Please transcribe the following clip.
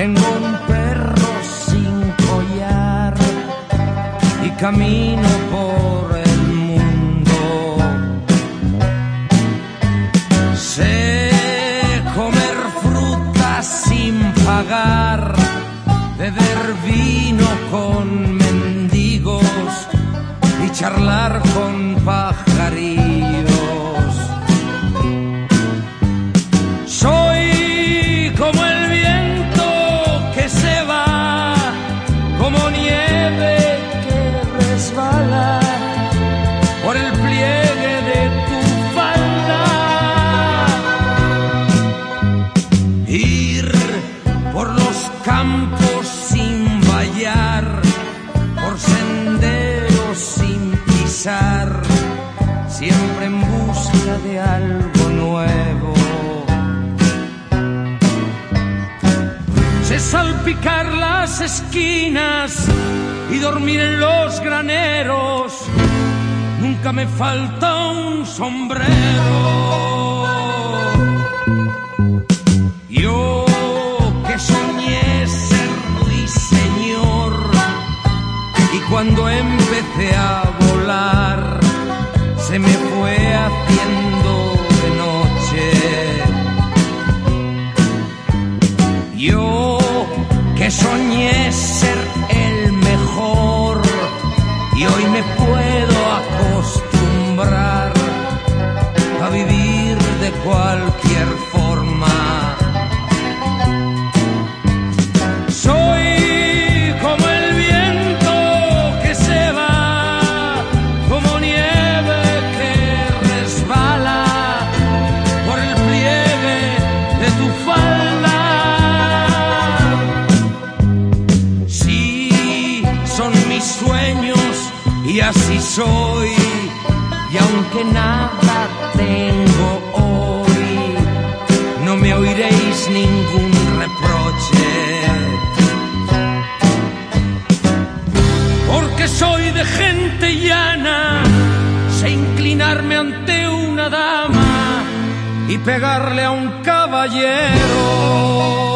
Tengo un perro sin collar y camino por el mundo. Sé comer fruta sin pagar, beber vino con mendigos y charlar con pajarillos. Campos sin vallar, por senderos sin pisar, siempre en busca de algo nuevo. Sé salpicar las esquinas y dormir en los graneros. Nunca me falta un sombrero. Cuando empecé a volar se me fue haciendo de noche. Yo que soñé ser el mejor y hoy me puedo así soy. Y aunque nada tengo hoy, no me oiréis ningún reproche. Porque soy de gente llana, sé inclinarme ante una dama y pegarle a un caballero.